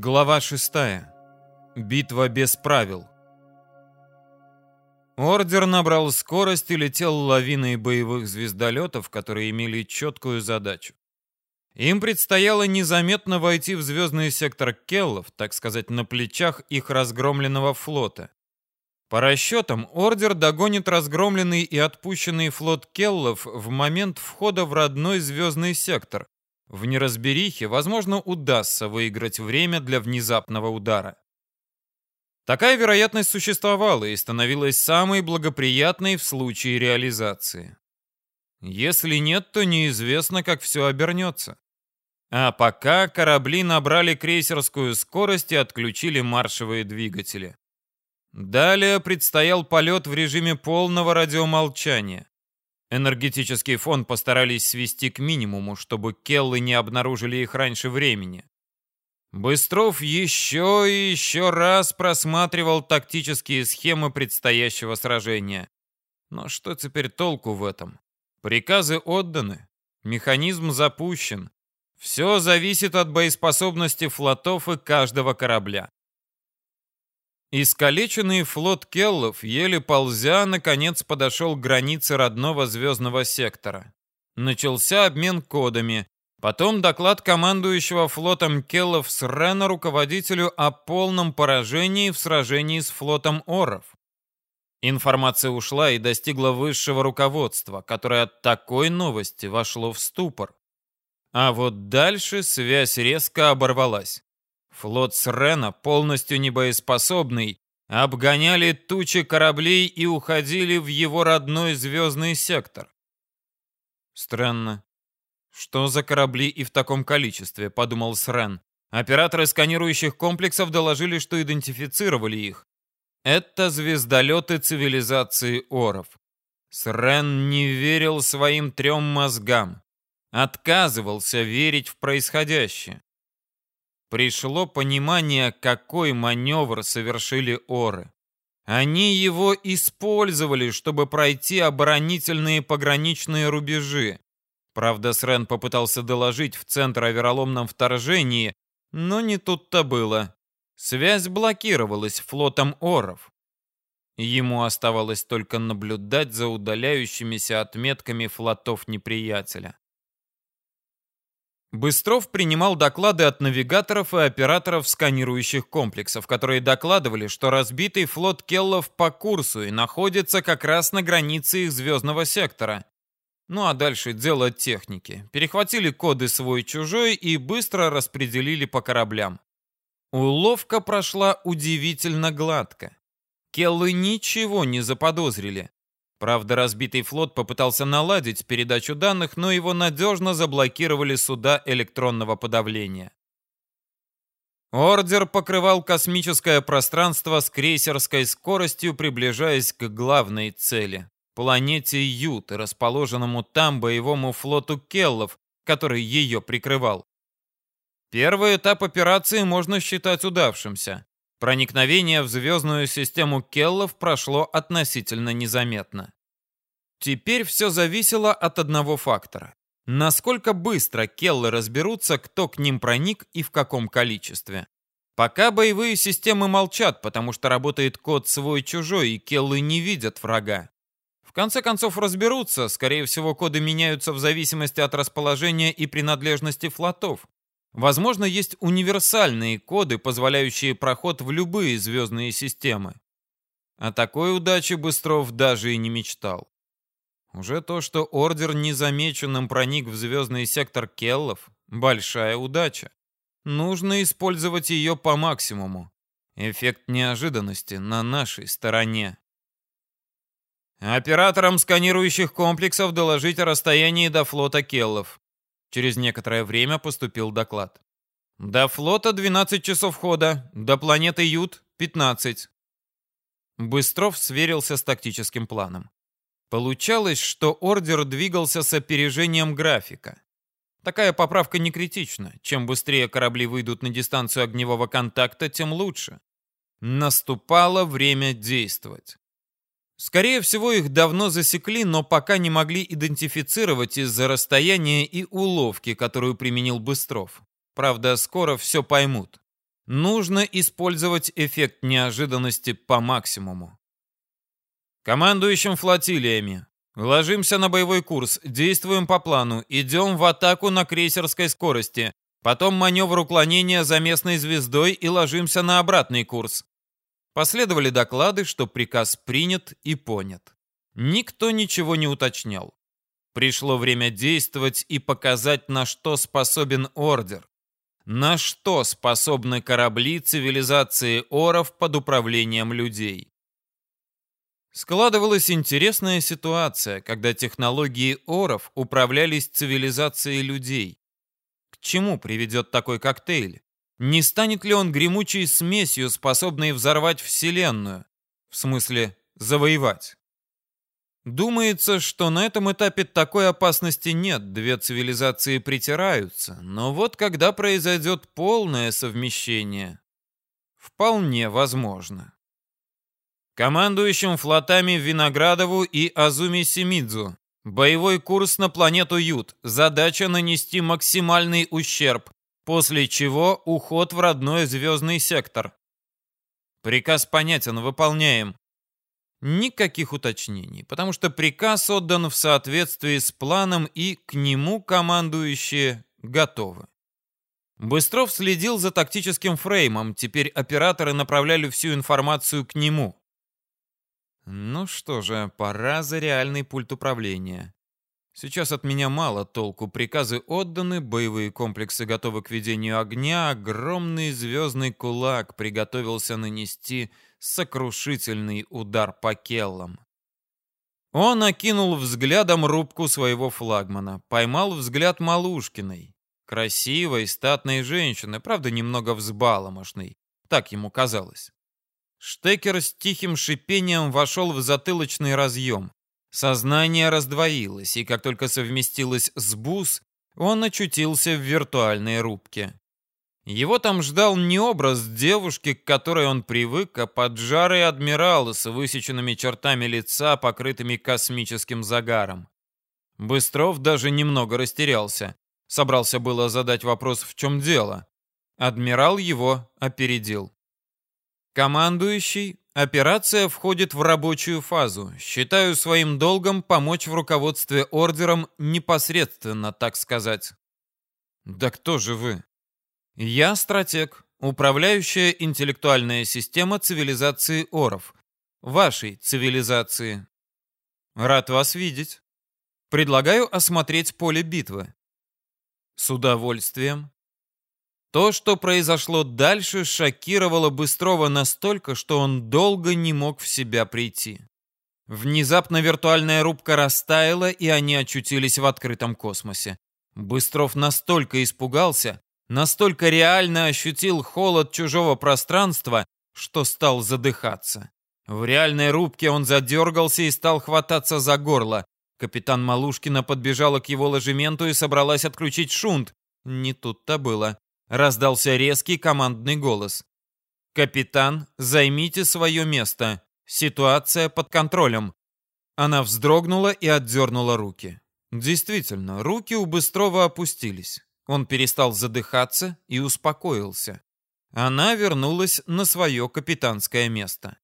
Глава 6. Битва без правил. Ордер набрал скорость и летел лавиной боевых звездолетов, которые имели четкую задачу. Им предстояло незаметно войти в звездный сектор Келлов, так сказать, на плечах их разгромленного флота. По расчетам, Ордер догонит разгромленный и отпущенный флот Келлов в момент входа в родной звездный сектор, в неразберихе, возможно, удастся выиграть время для внезапного удара. Такая вероятность существовала и становилась самой благоприятной в случае реализации. Если нет, то неизвестно, как все обернется. А пока корабли набрали крейсерскую скорость и отключили маршевые двигатели. Далее предстоял полет в режиме полного радиомолчания. Энергетический фон постарались свести к минимуму, чтобы келлы не обнаружили их раньше времени. Быстров еще и еще раз просматривал тактические схемы предстоящего сражения. Но что теперь толку в этом? Приказы отданы, механизм запущен. Все зависит от боеспособности флотов и каждого корабля. Искалеченный флот Келлов, еле ползя, наконец подошел к границе родного звездного сектора. Начался обмен кодами. Потом доклад командующего флотом Келлов с Рена руководителю о полном поражении в сражении с флотом Оров. Информация ушла и достигла высшего руководства, которое от такой новости вошло в ступор. А вот дальше связь резко оборвалась. Флот Срена, полностью небоеспособный, обгоняли тучи кораблей и уходили в его родной звездный сектор. Странно. Что за корабли и в таком количестве, подумал Срен. Операторы сканирующих комплексов доложили, что идентифицировали их. Это звездолеты цивилизации Оров. Срен не верил своим трем мозгам. Отказывался верить в происходящее пришло понимание, какой маневр совершили Оры. Они его использовали, чтобы пройти оборонительные пограничные рубежи. Правда, Срен попытался доложить в центр о вероломном вторжении, но не тут-то было. Связь блокировалась флотом Оров. Ему оставалось только наблюдать за удаляющимися отметками флотов неприятеля. Быстров принимал доклады от навигаторов и операторов сканирующих комплексов, которые докладывали, что разбитый флот Келлов по курсу и находится как раз на границе их звездного сектора. Ну а дальше дело техники. Перехватили коды свой-чужой и быстро распределили по кораблям. Уловка прошла удивительно гладко. Келлы ничего не заподозрили. Правда, разбитый флот попытался наладить передачу данных, но его надежно заблокировали суда электронного подавления. Ордер покрывал космическое пространство с крейсерской скоростью, приближаясь к главной цели — планете Ют, расположенному там боевому флоту Келлов, который ее прикрывал. Первый этап операции можно считать удавшимся. Проникновение в звездную систему Келлов прошло относительно незаметно. Теперь все зависело от одного фактора. Насколько быстро Келлы разберутся, кто к ним проник и в каком количестве. Пока боевые системы молчат, потому что работает код свой-чужой, и Келлы не видят врага. В конце концов разберутся, скорее всего, коды меняются в зависимости от расположения и принадлежности флотов. Возможно, есть универсальные коды, позволяющие проход в любые звездные системы. О такой удаче Быстров даже и не мечтал. Уже то, что Ордер незамеченным проник в звездный сектор Келлов, большая удача. Нужно использовать ее по максимуму. Эффект неожиданности на нашей стороне. Операторам сканирующих комплексов доложить о расстоянии до флота Келлов. Через некоторое время поступил доклад. До флота 12 часов хода, до планеты Ют 15. Быстров сверился с тактическим планом. Получалось, что ордер двигался с опережением графика. Такая поправка не критична. Чем быстрее корабли выйдут на дистанцию огневого контакта, тем лучше. Наступало время действовать. Скорее всего, их давно засекли, но пока не могли идентифицировать из-за расстояния и уловки, которую применил Быстров. Правда, скоро все поймут. нужно использовать эффект неожиданности по максимуму. Командующим флотилиями. Ложимся на боевой курс, действуем по плану, идем в атаку на крейсерской скорости, потом маневр уклонения за местной звездой и ложимся на обратный курс. Последовали доклады, что приказ принят и понят. Никто ничего не уточнял. Пришло время действовать и показать, на что способен Ордер. На что способны корабли цивилизации Оров под управлением людей. Складывалась интересная ситуация, когда технологии Оров управлялись цивилизацией людей. К чему приведет такой коктейль? Не станет ли он гремучей смесью, способной взорвать Вселенную? В смысле, завоевать? Думается, что на этом этапе такой опасности нет, две цивилизации притираются, но вот когда произойдет полное совмещение, вполне возможно. Командующим флотами Виноградову и Азуми Симидзу. Боевой курс на планету Ют. Задача нанести максимальный ущерб, после чего уход в родной звездный сектор. Приказ понятен, выполняем. Никаких уточнений, потому что приказ отдан в соответствии с планом и к нему командующие готовы. Быстров следил за тактическим фреймом, теперь операторы направляли всю информацию к нему. Ну что же, пора за реальный пульт управления. Сейчас от меня мало толку. Приказы отданы, боевые комплексы готовы к ведению огня, огромный звездный кулак приготовился нанести сокрушительный удар по келлам. Он окинул взглядом рубку своего флагмана, поймал взгляд Малушкиной. Красивой, статной женщины, правда, немного взбаломошной. Так ему казалось. Штекер с тихим шипением вошел в затылочный разъем. Сознание раздвоилось, и как только совместилось с БУС, он очутился в виртуальной рубке. Его там ждал не образ девушки, к которой он привык, а поджарый адмирал с высеченными чертами лица, покрытыми космическим загаром. Быстров даже немного растерялся. Собрался было задать вопрос, в чем дело. Адмирал его опередил. Командующий, операция входит в рабочую фазу. Считаю своим долгом помочь в руководстве ордером непосредственно, так сказать. Да кто же вы? Я стратег, управляющая интеллектуальная система цивилизации Оров. Вашей цивилизации. Рад вас видеть. Предлагаю осмотреть поле битвы. С удовольствием. То, что произошло дальше, шокировало Быстрова настолько, что он долго не мог в себя прийти. Внезапно виртуальная рубка растаяла, и они очутились в открытом космосе. Быстров настолько испугался, настолько реально ощутил холод чужого пространства, что стал задыхаться. В реальной рубке он задергался и стал хвататься за горло. Капитан Малушкина подбежала к его ложементу и собралась отключить шунт. Не тут-то было. Раздался резкий командный голос. «Капитан, займите свое место. Ситуация под контролем». Она вздрогнула и отдернула руки. Действительно, руки у Быстрова опустились. Он перестал задыхаться и успокоился. Она вернулась на свое капитанское место.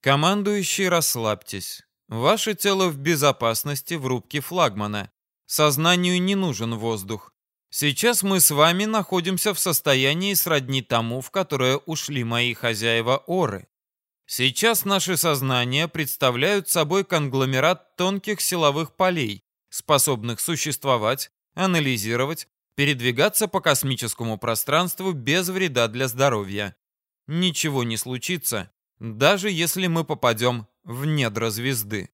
«Командующий, расслабьтесь. Ваше тело в безопасности в рубке флагмана. Сознанию не нужен воздух. Сейчас мы с вами находимся в состоянии сродни тому, в которое ушли мои хозяева Оры. Сейчас наши сознания представляют собой конгломерат тонких силовых полей, способных существовать, анализировать, передвигаться по космическому пространству без вреда для здоровья. Ничего не случится, даже если мы попадем в недра звезды.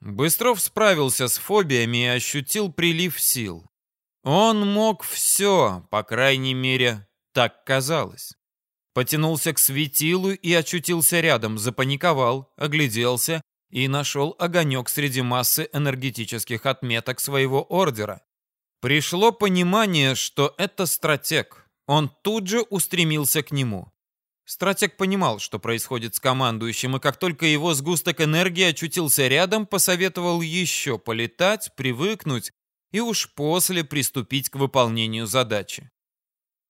Быстров справился с фобиями и ощутил прилив сил. Он мог все, по крайней мере, так казалось. Потянулся к светилу и очутился рядом, запаниковал, огляделся и нашел огонек среди массы энергетических отметок своего ордера. Пришло понимание, что это стратег. Он тут же устремился к нему. Стратег понимал, что происходит с командующим, и как только его сгусток энергии очутился рядом, посоветовал еще полетать, привыкнуть и уж после приступить к выполнению задачи.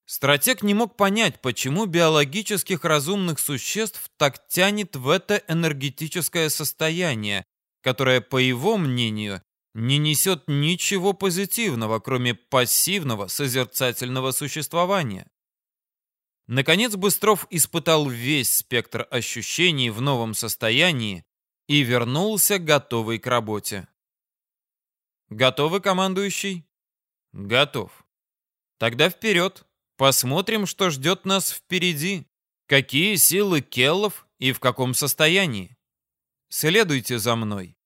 Стратег не мог понять, почему биологических разумных существ так тянет в это энергетическое состояние, которое, по его мнению, не несет ничего позитивного, кроме пассивного созерцательного существования. Наконец Быстров испытал весь спектр ощущений в новом состоянии и вернулся готовый к работе. Готовы, командующий? Готов. Тогда вперед. Посмотрим, что ждет нас впереди. Какие силы Келлов и в каком состоянии. Следуйте за мной.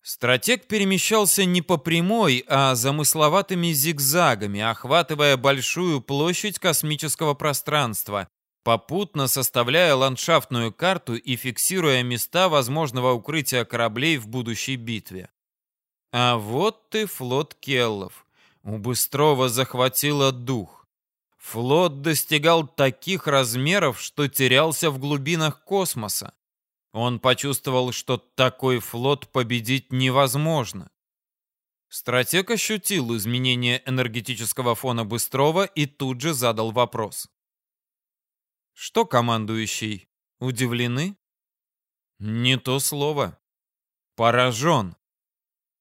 Стратег перемещался не по прямой, а замысловатыми зигзагами, охватывая большую площадь космического пространства, попутно составляя ландшафтную карту и фиксируя места возможного укрытия кораблей в будущей битве. А вот ты флот Келлов. У Быстрова захватило дух. Флот достигал таких размеров, что терялся в глубинах космоса. Он почувствовал, что такой флот победить невозможно. Стратег ощутил изменение энергетического фона Быстрова и тут же задал вопрос. «Что, командующий, удивлены?» «Не то слово. Поражен.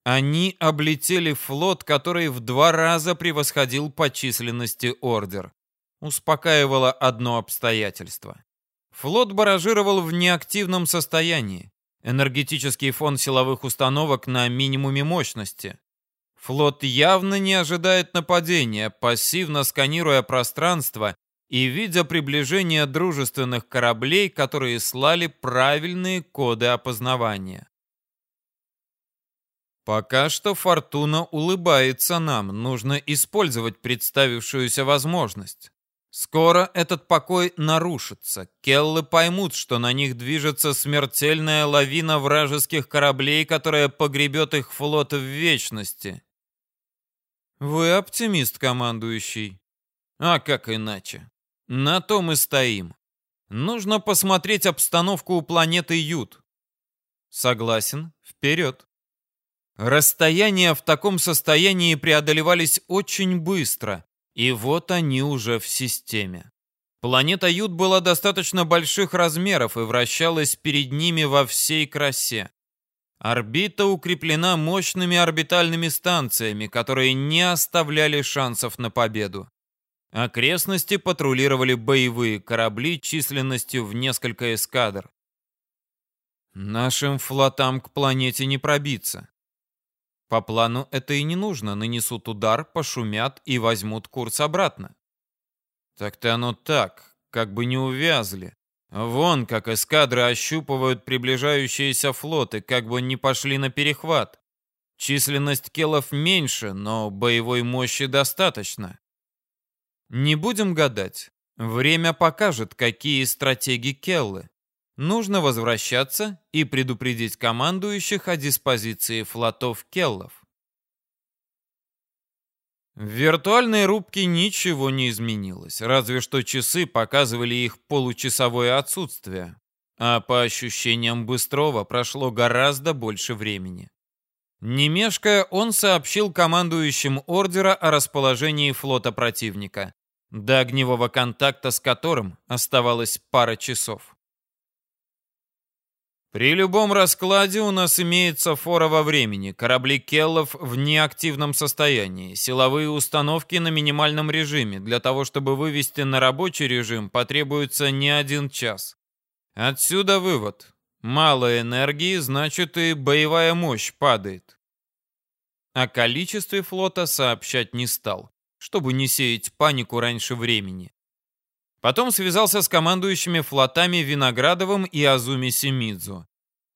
Они облетели флот, который в два раза превосходил по численности ордер. Успокаивало одно обстоятельство. Флот баражировал в неактивном состоянии. Энергетический фон силовых установок на минимуме мощности. Флот явно не ожидает нападения, пассивно сканируя пространство и видя приближение дружественных кораблей, которые слали правильные коды опознавания. Пока что Фортуна улыбается нам, нужно использовать представившуюся возможность. Скоро этот покой нарушится. Келлы поймут, что на них движется смертельная лавина вражеских кораблей, которая погребет их флот в вечности. Вы оптимист, командующий. А как иначе? На то мы стоим. Нужно посмотреть обстановку у планеты Ют. Согласен. Вперед. Расстояния в таком состоянии преодолевались очень быстро. И вот они уже в системе. Планета Ют была достаточно больших размеров и вращалась перед ними во всей красе. Орбита укреплена мощными орбитальными станциями, которые не оставляли шансов на победу. Окрестности патрулировали боевые корабли численностью в несколько эскадр. Нашим флотам к планете не пробиться. По плану это и не нужно. Нанесут удар, пошумят и возьмут курс обратно. Так-то оно так, как бы не увязли. Вон, как эскадры ощупывают приближающиеся флоты, как бы не пошли на перехват. Численность келов меньше, но боевой мощи достаточно. Не будем гадать. Время покажет, какие стратеги келлы. Нужно возвращаться и предупредить командующих о диспозиции флотов Келлов. В виртуальной рубке ничего не изменилось, разве что часы показывали их получасовое отсутствие. А по ощущениям Быстрова прошло гораздо больше времени. Не он сообщил командующим ордера о расположении флота противника, до огневого контакта с которым оставалось пара часов. При любом раскладе у нас имеется фора во времени, корабли Келлов в неактивном состоянии, силовые установки на минимальном режиме. Для того, чтобы вывести на рабочий режим, потребуется не один час. Отсюда вывод. Мало энергии, значит и боевая мощь падает. О количестве флота сообщать не стал, чтобы не сеять панику раньше времени. Потом связался с командующими флотами Виноградовым и Азуми Симидзу.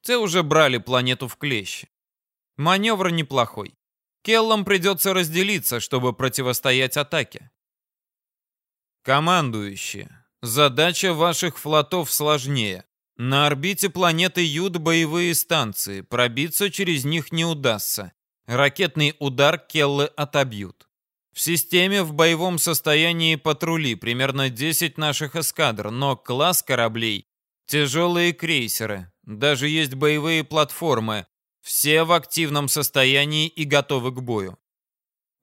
Те уже брали планету в клещи. Маневр неплохой. Келлам придется разделиться, чтобы противостоять атаке. Командующие, задача ваших флотов сложнее. На орбите планеты Юд боевые станции, пробиться через них не удастся. Ракетный удар Келлы отобьют. В системе в боевом состоянии патрули, примерно 10 наших эскадр, но класс кораблей — тяжелые крейсеры, даже есть боевые платформы, все в активном состоянии и готовы к бою.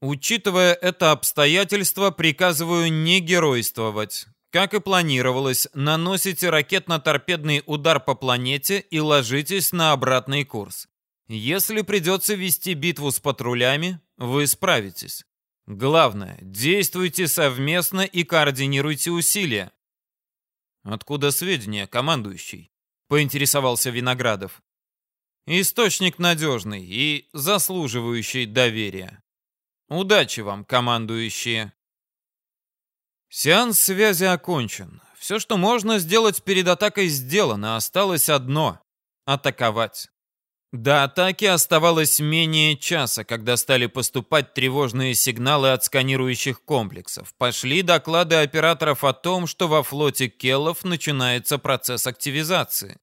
Учитывая это обстоятельство, приказываю не геройствовать. Как и планировалось, наносите ракетно-торпедный удар по планете и ложитесь на обратный курс. Если придется вести битву с патрулями, вы справитесь. Главное, действуйте совместно и координируйте усилия. Откуда сведения, командующий? Поинтересовался Виноградов. Источник надежный и заслуживающий доверия. Удачи вам, командующие. Сеанс связи окончен. Все, что можно сделать перед атакой, сделано. Осталось одно — атаковать. До атаки оставалось менее часа, когда стали поступать тревожные сигналы от сканирующих комплексов. Пошли доклады операторов о том, что во флоте Келлов начинается процесс активизации.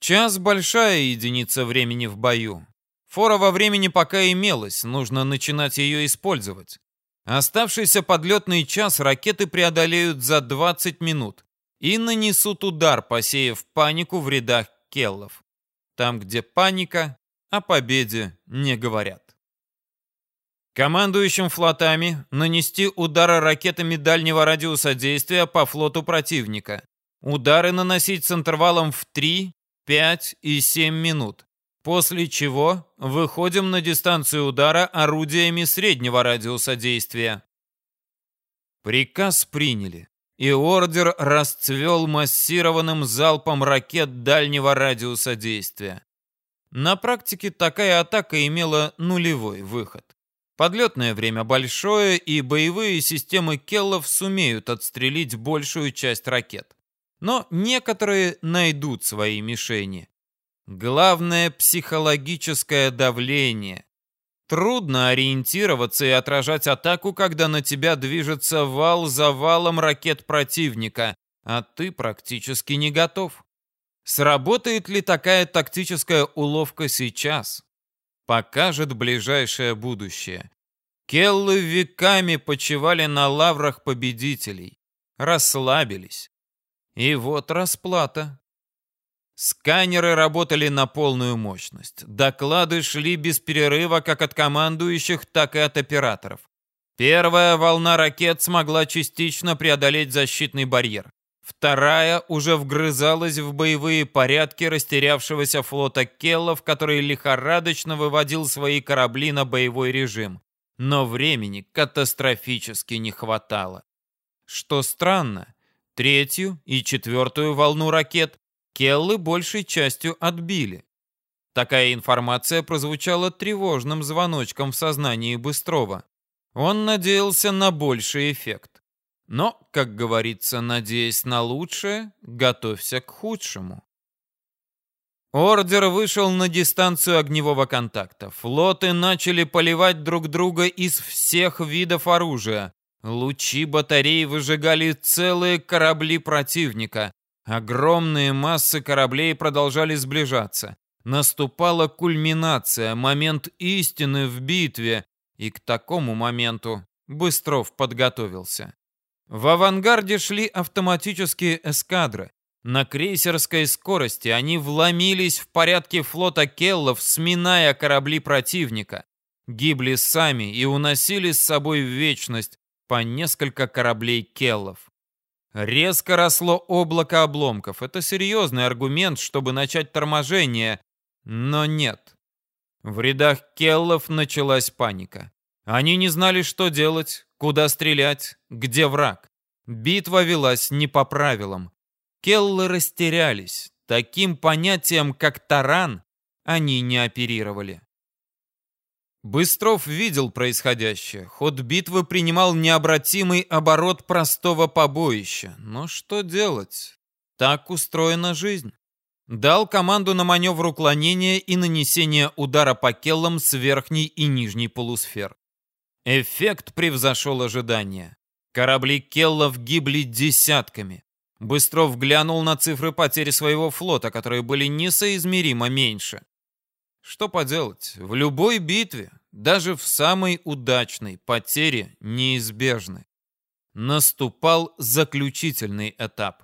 Час – большая единица времени в бою. Фора во времени пока имелась, нужно начинать ее использовать. Оставшийся подлетный час ракеты преодолеют за 20 минут и нанесут удар, посеяв панику в рядах келлов. Там, где паника, о победе не говорят. Командующим флотами нанести удары ракетами дальнего радиуса действия по флоту противника. Удары наносить с интервалом в 3, 5 и 7 минут. После чего выходим на дистанцию удара орудиями среднего радиуса действия. Приказ приняли и ордер расцвел массированным залпом ракет дальнего радиуса действия. На практике такая атака имела нулевой выход. Подлетное время большое, и боевые системы Келлов сумеют отстрелить большую часть ракет. Но некоторые найдут свои мишени. Главное – психологическое давление. Трудно ориентироваться и отражать атаку, когда на тебя движется вал за валом ракет противника, а ты практически не готов. Сработает ли такая тактическая уловка сейчас? Покажет ближайшее будущее. Келлы веками почивали на лаврах победителей, расслабились. И вот расплата. Сканеры работали на полную мощность. Доклады шли без перерыва как от командующих, так и от операторов. Первая волна ракет смогла частично преодолеть защитный барьер. Вторая уже вгрызалась в боевые порядки растерявшегося флота Келлов, который лихорадочно выводил свои корабли на боевой режим. Но времени катастрофически не хватало. Что странно, третью и четвертую волну ракет Келлы большей частью отбили. Такая информация прозвучала тревожным звоночком в сознании Быстрова. Он надеялся на больший эффект. Но, как говорится, надеясь на лучшее, готовься к худшему. Ордер вышел на дистанцию огневого контакта. Флоты начали поливать друг друга из всех видов оружия. Лучи батарей выжигали целые корабли противника. Огромные массы кораблей продолжали сближаться. Наступала кульминация, момент истины в битве, и к такому моменту Быстров подготовился. В авангарде шли автоматические эскадры. На крейсерской скорости они вломились в порядке флота Келлов, сминая корабли противника. Гибли сами и уносили с собой в вечность по несколько кораблей Келлов. Резко росло облако обломков. Это серьезный аргумент, чтобы начать торможение. Но нет. В рядах келлов началась паника. Они не знали, что делать, куда стрелять, где враг. Битва велась не по правилам. Келлы растерялись. Таким понятием, как таран, они не оперировали. Быстров видел происходящее. Ход битвы принимал необратимый оборот простого побоища. Но что делать? Так устроена жизнь. Дал команду на маневр уклонения и нанесение удара по келлам с верхней и нижней полусфер. Эффект превзошел ожидания. Корабли келлов гибли десятками. Быстров глянул на цифры потери своего флота, которые были несоизмеримо меньше. Что поделать, в любой битве, даже в самой удачной, потери неизбежны. Наступал заключительный этап.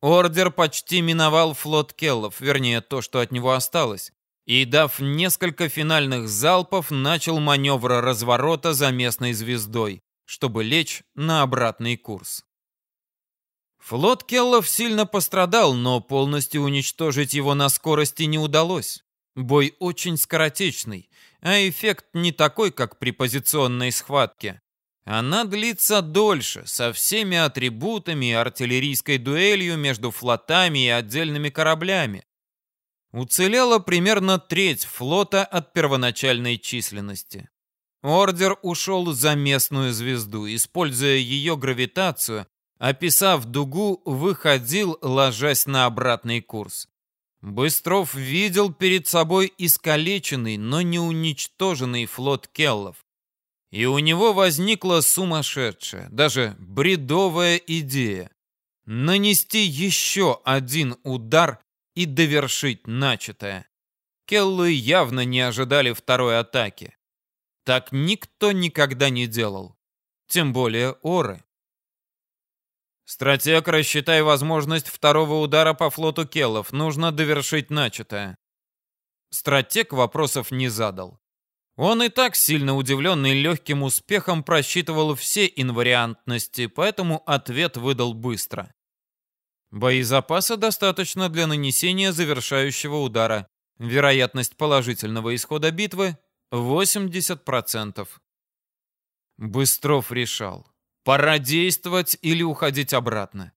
Ордер почти миновал флот Келлов, вернее, то, что от него осталось. и, дав несколько финальных залпов, начал маневр разворота за местной звездой, чтобы лечь на обратный курс. Флот Келлов сильно пострадал, но полностью уничтожить его на скорости не удалось. Бой очень скоротечный, а эффект не такой, как при позиционной схватке. Она длится дольше, со всеми атрибутами и артиллерийской дуэлью между флотами и отдельными кораблями. Уцелела примерно треть флота от первоначальной численности. Ордер ушел за местную звезду, используя ее гравитацию, описав дугу, выходил, ложась на обратный курс. Быстров видел перед собой искалеченный, но не уничтоженный флот Келлов. И у него возникла сумасшедшая, даже бредовая идея нанести еще один удар и довершить начатое. Келлы явно не ожидали второй атаки. Так никто никогда не делал. Тем более Оры. Стратег, рассчитай возможность второго удара по флоту Келлов. Нужно довершить начатое. Стратег вопросов не задал. Он и так сильно удивленный легким успехом просчитывал все инвариантности, поэтому ответ выдал быстро. Боезапаса достаточно для нанесения завершающего удара. Вероятность положительного исхода битвы 80%. Быстров решал, пора действовать или уходить обратно.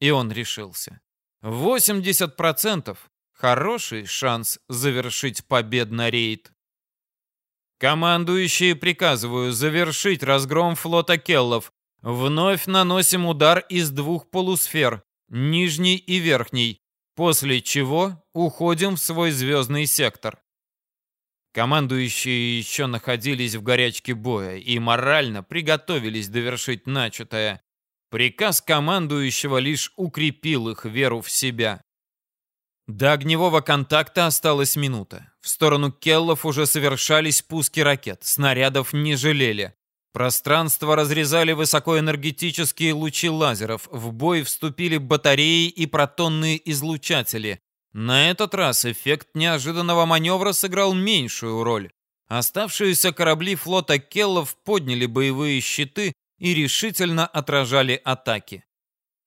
И он решился. 80% хороший шанс завершить победный рейд. Командующие приказываю завершить разгром флота Келлов. Вновь наносим удар из двух полусфер нижний и верхний, после чего уходим в свой звездный сектор. Командующие еще находились в горячке боя и морально приготовились довершить начатое. Приказ командующего лишь укрепил их веру в себя. До огневого контакта осталась минута. В сторону Келлов уже совершались пуски ракет, снарядов не жалели. Пространство разрезали высокоэнергетические лучи лазеров, в бой вступили батареи и протонные излучатели. На этот раз эффект неожиданного маневра сыграл меньшую роль. Оставшиеся корабли флота Келлов подняли боевые щиты и решительно отражали атаки.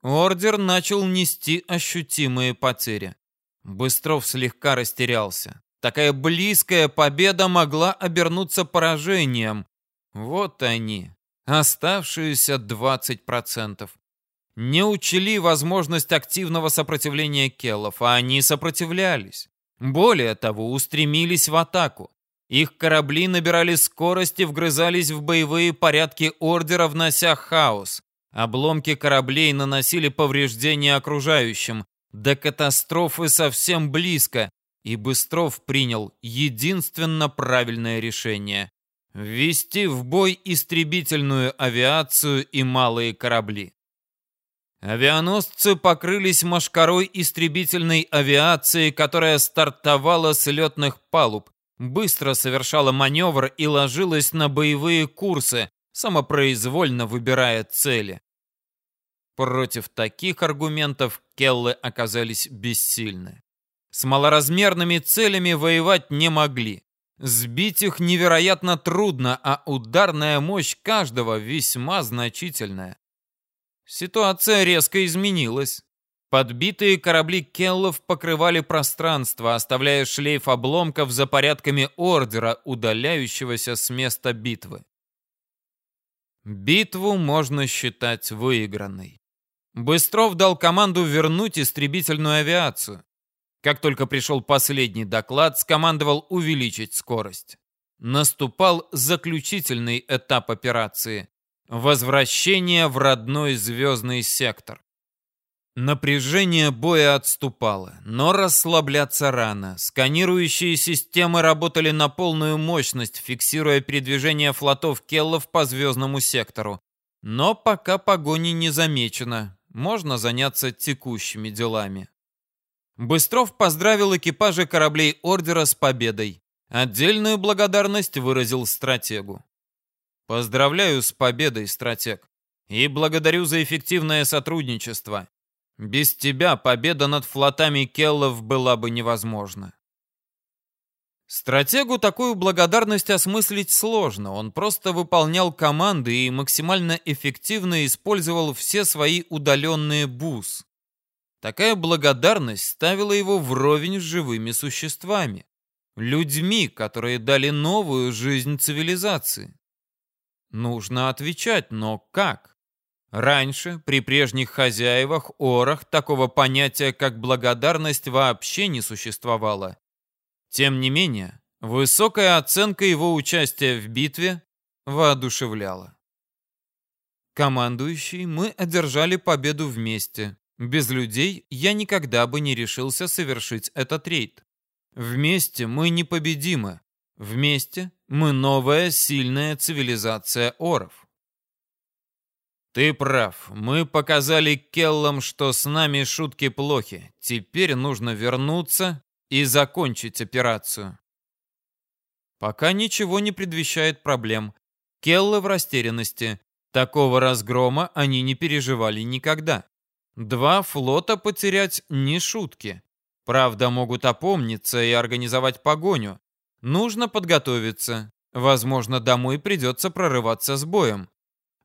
Ордер начал нести ощутимые потери. Быстров слегка растерялся. Такая близкая победа могла обернуться поражением. Вот они, оставшиеся 20%. Не учли возможность активного сопротивления келлов, а они сопротивлялись. Более того, устремились в атаку. Их корабли набирали скорость и вгрызались в боевые порядки ордера, внося хаос. Обломки кораблей наносили повреждения окружающим. До катастрофы совсем близко, и Быстров принял единственно правильное решение ввести в бой истребительную авиацию и малые корабли. Авианосцы покрылись машкарой истребительной авиации, которая стартовала с летных палуб, быстро совершала маневр и ложилась на боевые курсы, самопроизвольно выбирая цели. Против таких аргументов Келлы оказались бессильны. С малоразмерными целями воевать не могли. Сбить их невероятно трудно, а ударная мощь каждого весьма значительная. Ситуация резко изменилась. Подбитые корабли Келлов покрывали пространство, оставляя шлейф обломков за порядками ордера, удаляющегося с места битвы. Битву можно считать выигранной. Быстров дал команду вернуть истребительную авиацию. Как только пришел последний доклад, скомандовал увеличить скорость. Наступал заключительный этап операции – возвращение в родной звездный сектор. Напряжение боя отступало, но расслабляться рано. Сканирующие системы работали на полную мощность, фиксируя передвижение флотов Келлов по звездному сектору. Но пока погони не замечено, можно заняться текущими делами. Быстров поздравил экипажи кораблей Ордера с победой. Отдельную благодарность выразил стратегу. Поздравляю с победой, стратег. И благодарю за эффективное сотрудничество. Без тебя победа над флотами Келлов была бы невозможна. Стратегу такую благодарность осмыслить сложно. Он просто выполнял команды и максимально эффективно использовал все свои удаленные бус. Такая благодарность ставила его вровень с живыми существами, людьми, которые дали новую жизнь цивилизации. Нужно отвечать, но как? Раньше, при прежних хозяевах, орах, такого понятия, как благодарность, вообще не существовало. Тем не менее, высокая оценка его участия в битве воодушевляла. Командующий, мы одержали победу вместе. Без людей я никогда бы не решился совершить этот рейд. Вместе мы непобедимы. Вместе мы новая сильная цивилизация оров. Ты прав. Мы показали Келлам, что с нами шутки плохи. Теперь нужно вернуться и закончить операцию. Пока ничего не предвещает проблем. Келлы в растерянности. Такого разгрома они не переживали никогда. Два флота потерять не шутки. Правда, могут опомниться и организовать погоню. Нужно подготовиться. Возможно, домой придется прорываться с боем.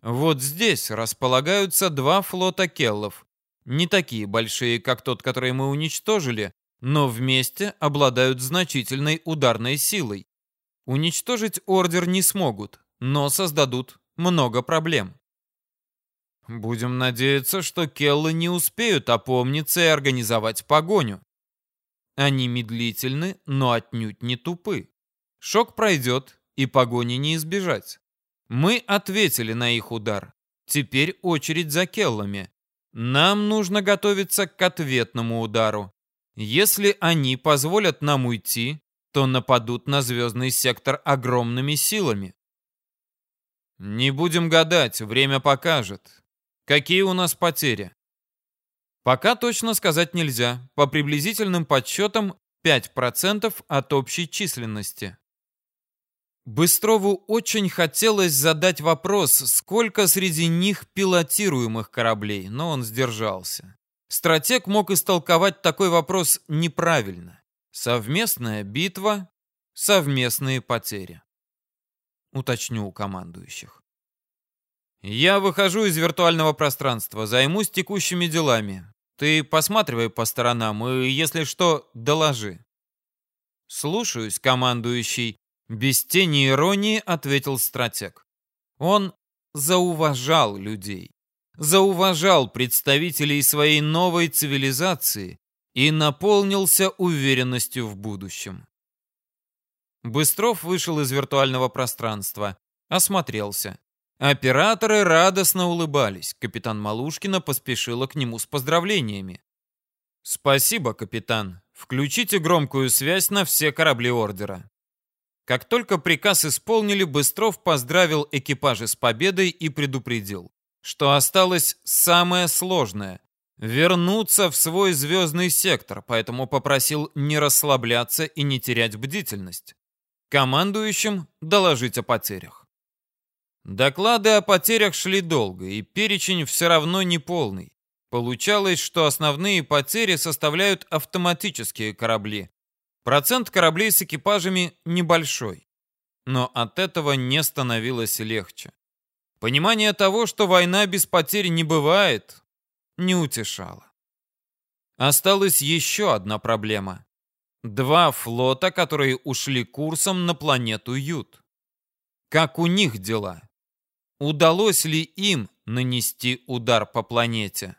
Вот здесь располагаются два флота келлов. Не такие большие, как тот, который мы уничтожили, но вместе обладают значительной ударной силой. Уничтожить ордер не смогут, но создадут много проблем. Будем надеяться, что Келлы не успеют опомниться и организовать погоню. Они медлительны, но отнюдь не тупы. Шок пройдет, и погони не избежать. Мы ответили на их удар. Теперь очередь за Келлами. Нам нужно готовиться к ответному удару. Если они позволят нам уйти, то нападут на звездный сектор огромными силами. Не будем гадать, время покажет. Какие у нас потери? Пока точно сказать нельзя. По приблизительным подсчетам 5% от общей численности. Быстрову очень хотелось задать вопрос, сколько среди них пилотируемых кораблей, но он сдержался. Стратег мог истолковать такой вопрос неправильно. Совместная битва, совместные потери. Уточню у командующих. Я выхожу из виртуального пространства, займусь текущими делами. Ты посматривай по сторонам и, если что, доложи. Слушаюсь, командующий. Без тени иронии ответил стратег. Он зауважал людей зауважал представителей своей новой цивилизации и наполнился уверенностью в будущем. Быстров вышел из виртуального пространства, осмотрелся. Операторы радостно улыбались. Капитан Малушкина поспешила к нему с поздравлениями. «Спасибо, капитан. Включите громкую связь на все корабли Ордера». Как только приказ исполнили, Быстров поздравил экипажи с победой и предупредил что осталось самое сложное — вернуться в свой звездный сектор, поэтому попросил не расслабляться и не терять бдительность. Командующим доложить о потерях. Доклады о потерях шли долго, и перечень все равно не полный. Получалось, что основные потери составляют автоматические корабли. Процент кораблей с экипажами небольшой. Но от этого не становилось легче. Понимание того, что война без потерь не бывает, не утешало. Осталась еще одна проблема. Два флота, которые ушли курсом на планету Ют. Как у них дела? Удалось ли им нанести удар по планете?